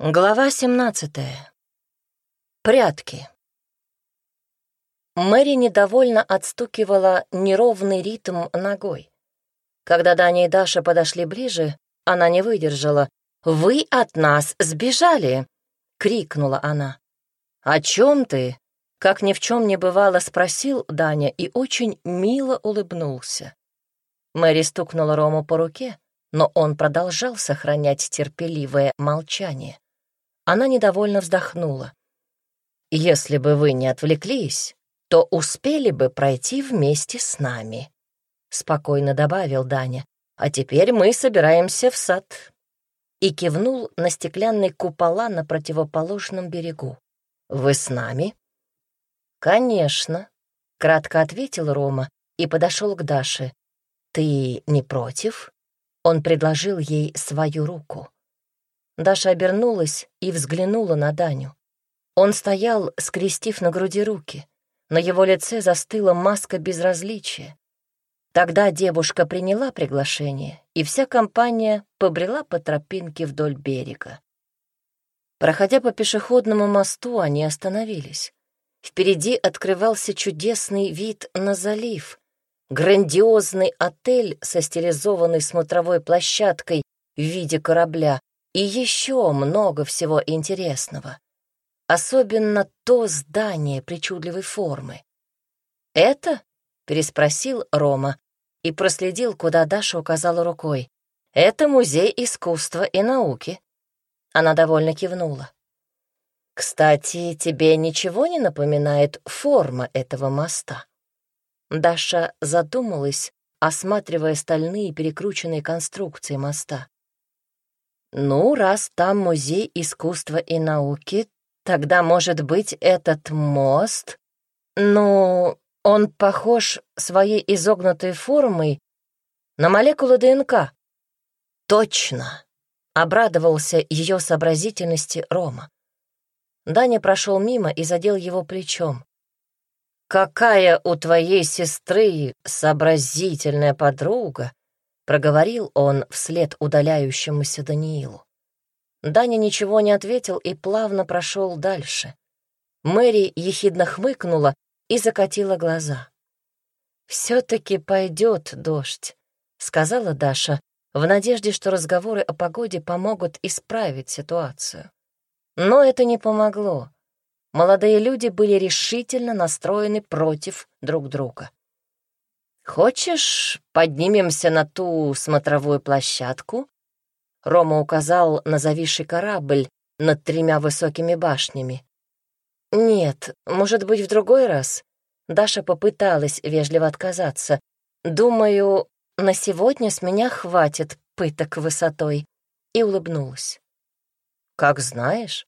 Глава 17. Прятки. Мэри недовольно отстукивала неровный ритм ногой. Когда Даня и Даша подошли ближе, она не выдержала. «Вы от нас сбежали!» — крикнула она. «О чем ты?» — как ни в чем не бывало, спросил Даня и очень мило улыбнулся. Мэри стукнула Рому по руке, но он продолжал сохранять терпеливое молчание. Она недовольно вздохнула. «Если бы вы не отвлеклись, то успели бы пройти вместе с нами», — спокойно добавил Даня. «А теперь мы собираемся в сад». И кивнул на стеклянные купола на противоположном берегу. «Вы с нами?» «Конечно», — кратко ответил Рома и подошел к Даше. «Ты не против?» Он предложил ей свою руку. Даша обернулась и взглянула на Даню. Он стоял, скрестив на груди руки. На его лице застыла маска безразличия. Тогда девушка приняла приглашение, и вся компания побрела по тропинке вдоль берега. Проходя по пешеходному мосту, они остановились. Впереди открывался чудесный вид на залив. Грандиозный отель со стилизованной смотровой площадкой в виде корабля и еще много всего интересного. Особенно то здание причудливой формы. «Это?» — переспросил Рома и проследил, куда Даша указала рукой. «Это музей искусства и науки». Она довольно кивнула. «Кстати, тебе ничего не напоминает форма этого моста?» Даша задумалась, осматривая стальные перекрученные конструкции моста. Ну, раз там музей искусства и науки, тогда, может быть, этот мост... Ну, он похож своей изогнутой формой на молекулы ДНК. Точно! Обрадовался ее сообразительности Рома. Даня прошел мимо и задел его плечом. «Какая у твоей сестры сообразительная подруга!» Проговорил он вслед удаляющемуся Даниилу. Даня ничего не ответил и плавно прошел дальше. Мэри ехидно хмыкнула и закатила глаза. «Все-таки пойдет дождь», — сказала Даша, в надежде, что разговоры о погоде помогут исправить ситуацию. Но это не помогло. Молодые люди были решительно настроены против друг друга. «Хочешь, поднимемся на ту смотровую площадку?» Рома указал на зависший корабль над тремя высокими башнями. «Нет, может быть, в другой раз?» Даша попыталась вежливо отказаться. «Думаю, на сегодня с меня хватит пыток высотой», и улыбнулась. «Как знаешь».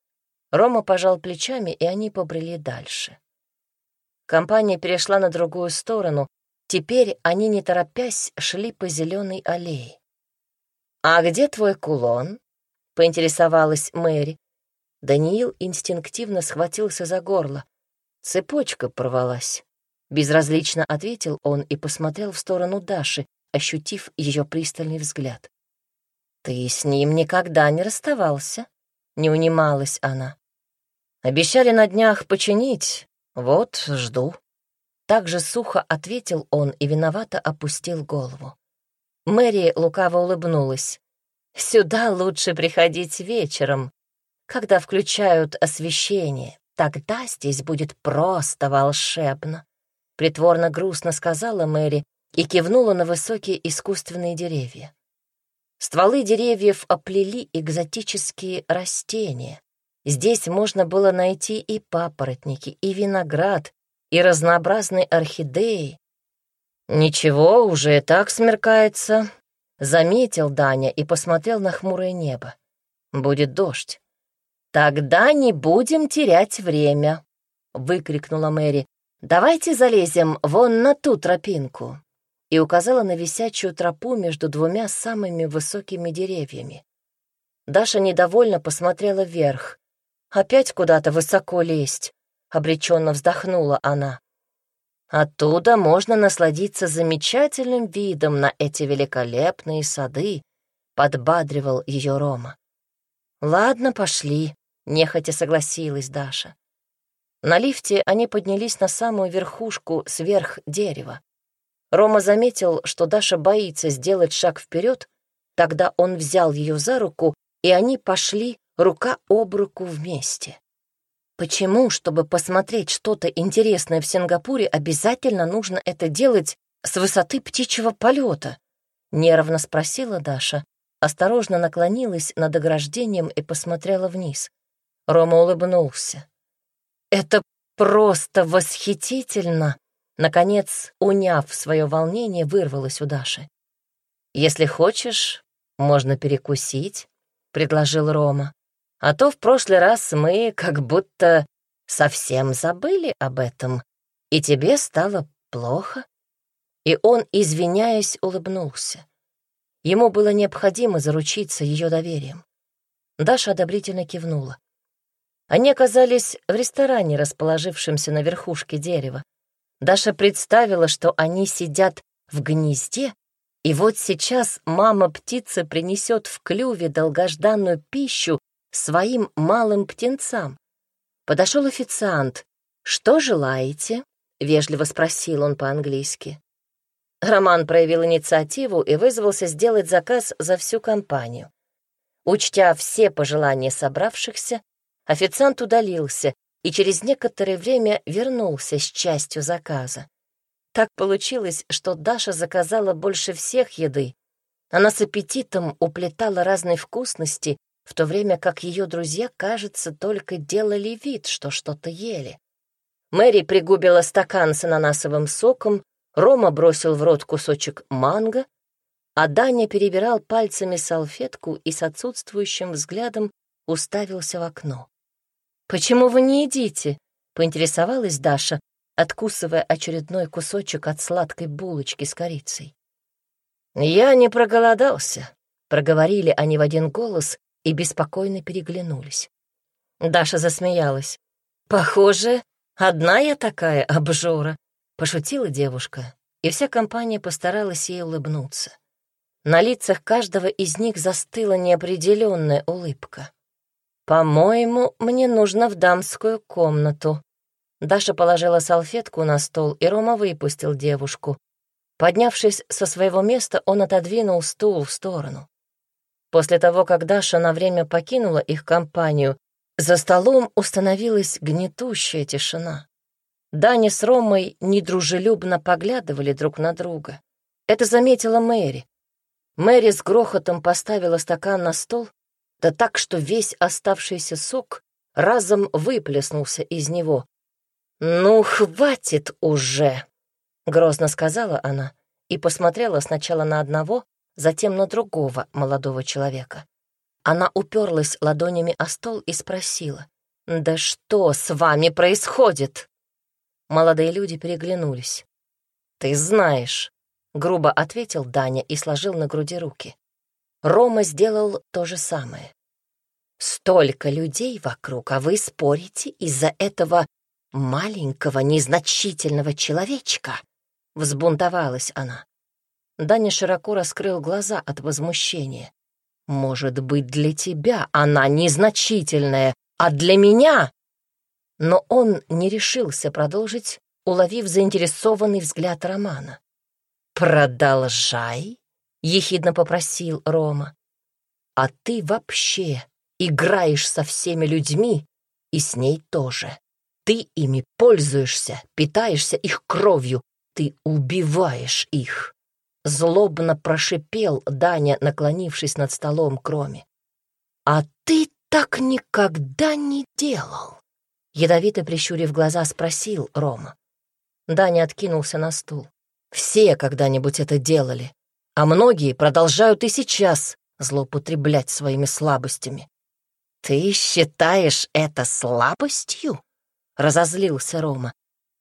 Рома пожал плечами, и они побрели дальше. Компания перешла на другую сторону, Теперь они, не торопясь, шли по зеленой аллее. «А где твой кулон?» — поинтересовалась Мэри. Даниил инстинктивно схватился за горло. Цепочка порвалась. Безразлично ответил он и посмотрел в сторону Даши, ощутив ее пристальный взгляд. «Ты с ним никогда не расставался?» — не унималась она. «Обещали на днях починить, вот жду». Так же сухо ответил он и виновато опустил голову. Мэри лукаво улыбнулась. «Сюда лучше приходить вечером, когда включают освещение. Тогда здесь будет просто волшебно», — притворно грустно сказала Мэри и кивнула на высокие искусственные деревья. Стволы деревьев оплели экзотические растения. Здесь можно было найти и папоротники, и виноград, и разнообразные орхидеи. «Ничего, уже и так смеркается», — заметил Даня и посмотрел на хмурое небо. «Будет дождь». «Тогда не будем терять время», — выкрикнула Мэри. «Давайте залезем вон на ту тропинку» и указала на висячую тропу между двумя самыми высокими деревьями. Даша недовольно посмотрела вверх. Опять куда-то высоко лезть. — обреченно вздохнула она. «Оттуда можно насладиться замечательным видом на эти великолепные сады», — подбадривал ее Рома. «Ладно, пошли», — нехотя согласилась Даша. На лифте они поднялись на самую верхушку сверх дерева. Рома заметил, что Даша боится сделать шаг вперед, тогда он взял ее за руку, и они пошли рука об руку вместе. Почему, чтобы посмотреть что-то интересное в Сингапуре, обязательно нужно это делать с высоты птичьего полета? Нервно спросила Даша, осторожно наклонилась над ограждением и посмотрела вниз. Рома улыбнулся. «Это просто восхитительно!» Наконец, уняв свое волнение, вырвалось у Даши. «Если хочешь, можно перекусить», — предложил Рома. «А то в прошлый раз мы как будто совсем забыли об этом, и тебе стало плохо». И он, извиняясь, улыбнулся. Ему было необходимо заручиться ее доверием. Даша одобрительно кивнула. Они оказались в ресторане, расположившемся на верхушке дерева. Даша представила, что они сидят в гнезде, и вот сейчас мама-птица принесет в клюве долгожданную пищу своим малым птенцам. Подошел официант. «Что желаете?» — вежливо спросил он по-английски. Роман проявил инициативу и вызвался сделать заказ за всю компанию. Учтя все пожелания собравшихся, официант удалился и через некоторое время вернулся с частью заказа. Так получилось, что Даша заказала больше всех еды. Она с аппетитом уплетала разные вкусности, в то время как ее друзья, кажется, только делали вид, что что-то ели. Мэри пригубила стакан с ананасовым соком, Рома бросил в рот кусочек манго, а Даня перебирал пальцами салфетку и с отсутствующим взглядом уставился в окно. «Почему вы не едите?» — поинтересовалась Даша, откусывая очередной кусочек от сладкой булочки с корицей. «Я не проголодался», — проговорили они в один голос и беспокойно переглянулись. Даша засмеялась. «Похоже, одна я такая обжора», Пошутила девушка, и вся компания постаралась ей улыбнуться. На лицах каждого из них застыла неопределенная улыбка. «По-моему, мне нужно в дамскую комнату». Даша положила салфетку на стол, и Рома выпустил девушку. Поднявшись со своего места, он отодвинул стул в сторону. После того, как Даша на время покинула их компанию, за столом установилась гнетущая тишина. Даня с Ромой недружелюбно поглядывали друг на друга. Это заметила Мэри. Мэри с грохотом поставила стакан на стол, да так, что весь оставшийся сок разом выплеснулся из него. «Ну, хватит уже!» — грозно сказала она и посмотрела сначала на одного, затем на другого молодого человека. Она уперлась ладонями о стол и спросила, «Да что с вами происходит?» Молодые люди переглянулись. «Ты знаешь», — грубо ответил Даня и сложил на груди руки. Рома сделал то же самое. «Столько людей вокруг, а вы спорите из-за этого маленького незначительного человечка?» Взбунтовалась она. Даня широко раскрыл глаза от возмущения. «Может быть, для тебя она незначительная, а для меня но он не решился продолжить, уловив заинтересованный взгляд Романа. «Продолжай», — ехидно попросил Рома. «А ты вообще играешь со всеми людьми и с ней тоже. Ты ими пользуешься, питаешься их кровью, ты убиваешь их». Злобно прошипел Даня, наклонившись над столом кроме. «А ты так никогда не делал!» Ядовито прищурив глаза, спросил Рома. Даня откинулся на стул. «Все когда-нибудь это делали, а многие продолжают и сейчас злоупотреблять своими слабостями». «Ты считаешь это слабостью?» — разозлился Рома.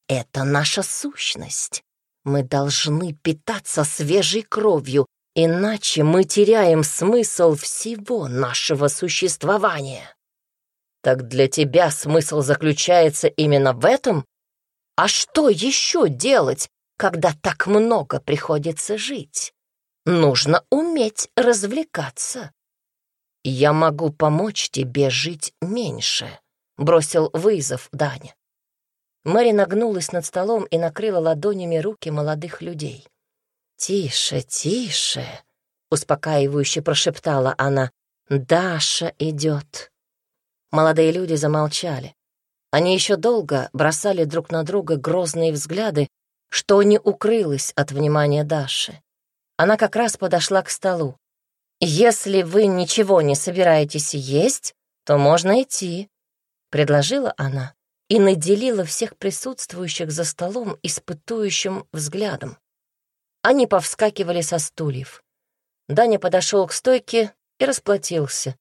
«Это наша сущность. Мы должны питаться свежей кровью, иначе мы теряем смысл всего нашего существования». Так для тебя смысл заключается именно в этом? А что еще делать, когда так много приходится жить? Нужно уметь развлекаться. «Я могу помочь тебе жить меньше», — бросил вызов Даня. Мэри нагнулась над столом и накрыла ладонями руки молодых людей. «Тише, тише», — успокаивающе прошептала она. «Даша идет». Молодые люди замолчали. Они еще долго бросали друг на друга грозные взгляды, что не укрылось от внимания Даши. Она как раз подошла к столу. «Если вы ничего не собираетесь есть, то можно идти», — предложила она и наделила всех присутствующих за столом испытующим взглядом. Они повскакивали со стульев. Даня подошел к стойке и расплатился.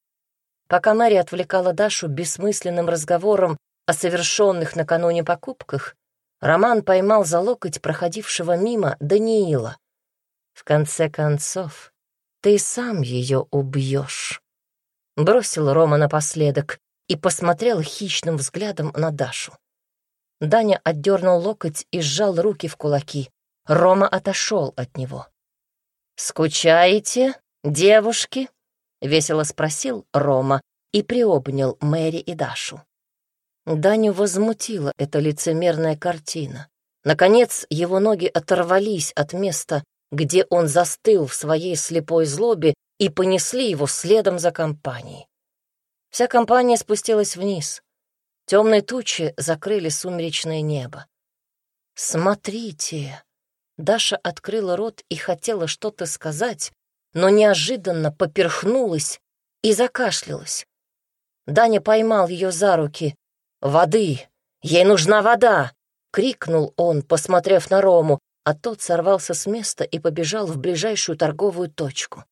Пока Мэри отвлекала Дашу бессмысленным разговором о совершенных накануне покупках, Роман поймал за локоть проходившего мимо Даниила. «В конце концов, ты сам ее убьешь», — бросил Рома напоследок и посмотрел хищным взглядом на Дашу. Даня отдернул локоть и сжал руки в кулаки. Рома отошел от него. «Скучаете, девушки?» — весело спросил Рома и приобнял Мэри и Дашу. Даню возмутила эта лицемерная картина. Наконец его ноги оторвались от места, где он застыл в своей слепой злобе, и понесли его следом за компанией. Вся компания спустилась вниз. Темные тучи закрыли сумеречное небо. «Смотрите!» Даша открыла рот и хотела что-то сказать, но неожиданно поперхнулась и закашлялась. Даня поймал ее за руки. «Воды! Ей нужна вода!» — крикнул он, посмотрев на Рому, а тот сорвался с места и побежал в ближайшую торговую точку.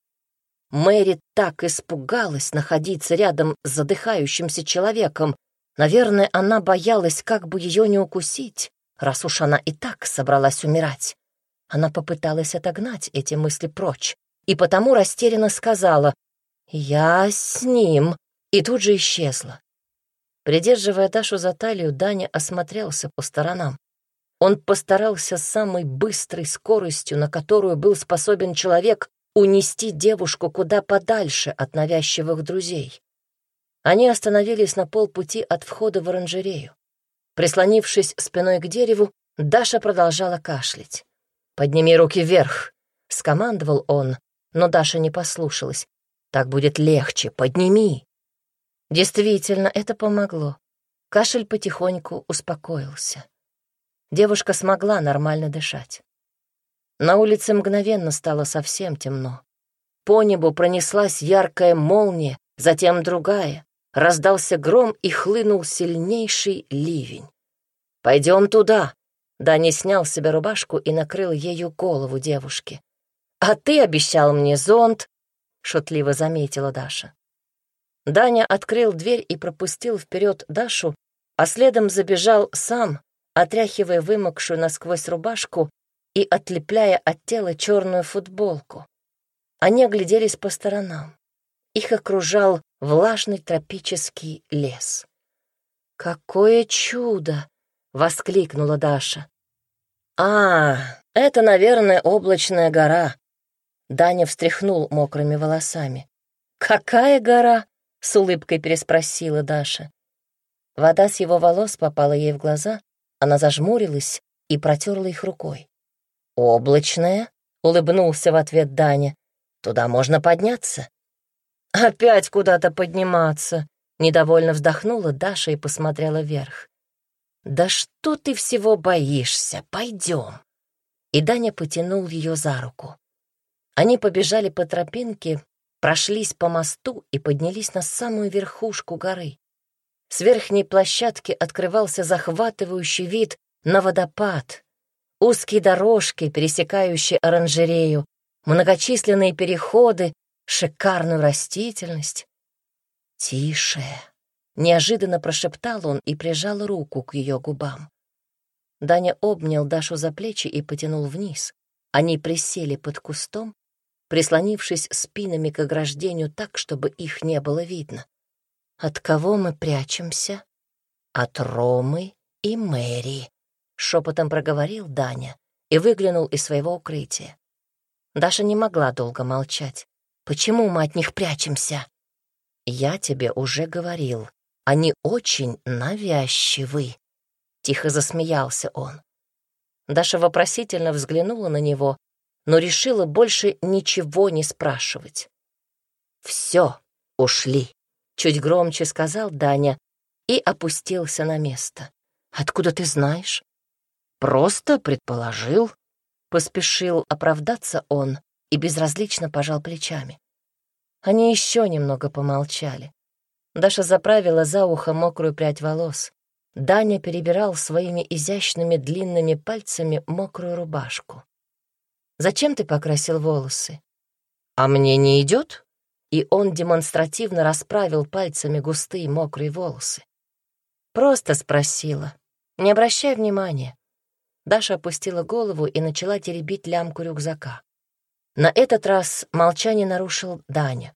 Мэри так испугалась находиться рядом с задыхающимся человеком. Наверное, она боялась, как бы ее не укусить, раз уж она и так собралась умирать. Она попыталась отогнать эти мысли прочь и потому растерянно сказала «Я с ним» и тут же исчезла. Придерживая Дашу за талию, Даня осмотрелся по сторонам. Он постарался самой быстрой скоростью, на которую был способен человек, унести девушку куда подальше от навязчивых друзей. Они остановились на полпути от входа в оранжерею. Прислонившись спиной к дереву, Даша продолжала кашлять. «Подними руки вверх!» — скомандовал он, но Даша не послушалась. «Так будет легче, подними!» Действительно, это помогло. Кашель потихоньку успокоился. Девушка смогла нормально дышать. На улице мгновенно стало совсем темно. По небу пронеслась яркая молния, затем другая. Раздался гром и хлынул сильнейший ливень. «Пойдем туда!» Даня снял с себя рубашку и накрыл ею голову девушки. «А ты обещал мне зонт!» — шутливо заметила Даша. Даня открыл дверь и пропустил вперед Дашу, а следом забежал сам, отряхивая вымокшую насквозь рубашку и отлепляя от тела черную футболку. Они огляделись по сторонам. Их окружал влажный тропический лес. «Какое чудо!» воскликнула Даша. «А, это, наверное, облачная гора». Даня встряхнул мокрыми волосами. «Какая гора?» — с улыбкой переспросила Даша. Вода с его волос попала ей в глаза, она зажмурилась и протерла их рукой. «Облачная?» — улыбнулся в ответ Даня. «Туда можно подняться». «Опять куда-то подниматься», — недовольно вздохнула Даша и посмотрела вверх. «Да что ты всего боишься? Пойдем!» И Даня потянул ее за руку. Они побежали по тропинке, прошлись по мосту и поднялись на самую верхушку горы. С верхней площадки открывался захватывающий вид на водопад, узкие дорожки, пересекающие оранжерею, многочисленные переходы, шикарную растительность. «Тише!» Неожиданно прошептал он и прижал руку к ее губам. Даня обнял Дашу за плечи и потянул вниз. Они присели под кустом, прислонившись спинами к ограждению так, чтобы их не было видно. «От кого мы прячемся?» «От Ромы и Мэри», — шепотом проговорил Даня и выглянул из своего укрытия. Даша не могла долго молчать. «Почему мы от них прячемся?» я тебе уже говорил, они очень навязчивы. Тихо засмеялся он. Даша вопросительно взглянула на него, но решила больше ничего не спрашивать. «Все, ушли», — чуть громче сказал Даня и опустился на место. «Откуда ты знаешь?» «Просто предположил», — поспешил оправдаться он и безразлично пожал плечами. Они еще немного помолчали. Даша заправила за ухо мокрую прядь волос. Даня перебирал своими изящными длинными пальцами мокрую рубашку. «Зачем ты покрасил волосы?» «А мне не идет?» И он демонстративно расправил пальцами густые мокрые волосы. Просто спросила. Не обращай внимания. Даша опустила голову и начала теребить лямку рюкзака. На этот раз молчание нарушил Даня.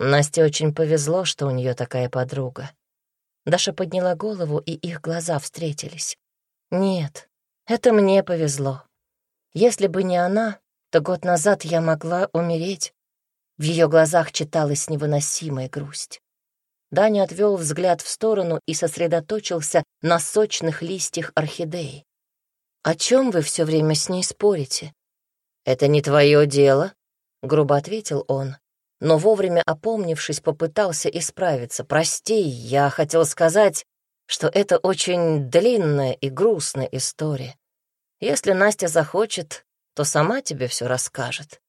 Насте очень повезло, что у нее такая подруга. Даша подняла голову, и их глаза встретились. Нет, это мне повезло. Если бы не она, то год назад я могла умереть. В ее глазах читалась невыносимая грусть. Даня отвел взгляд в сторону и сосредоточился на сочных листьях орхидеи. «О чем вы все время с ней спорите?» «Это не твое дело», — грубо ответил он, но вовремя опомнившись, попытался исправиться. «Прости, я хотел сказать, что это очень длинная и грустная история. Если Настя захочет, то сама тебе все расскажет».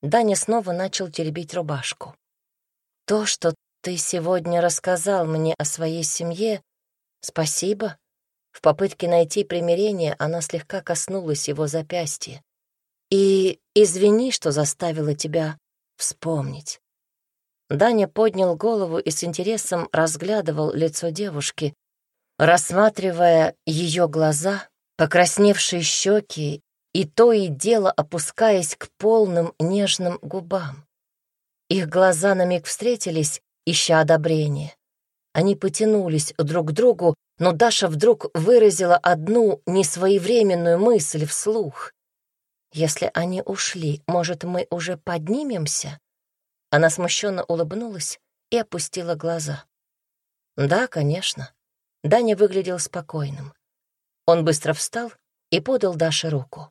Даня снова начал теребить рубашку. «То, что ты сегодня рассказал мне о своей семье, спасибо». В попытке найти примирение она слегка коснулась его запястья. «И извини, что заставила тебя вспомнить». Даня поднял голову и с интересом разглядывал лицо девушки, рассматривая ее глаза, покрасневшие щеки и то и дело опускаясь к полным нежным губам. Их глаза на миг встретились, ища одобрения. Они потянулись друг к другу, но Даша вдруг выразила одну несвоевременную мысль вслух. «Если они ушли, может, мы уже поднимемся?» Она смущенно улыбнулась и опустила глаза. «Да, конечно». Даня выглядел спокойным. Он быстро встал и подал Даше руку.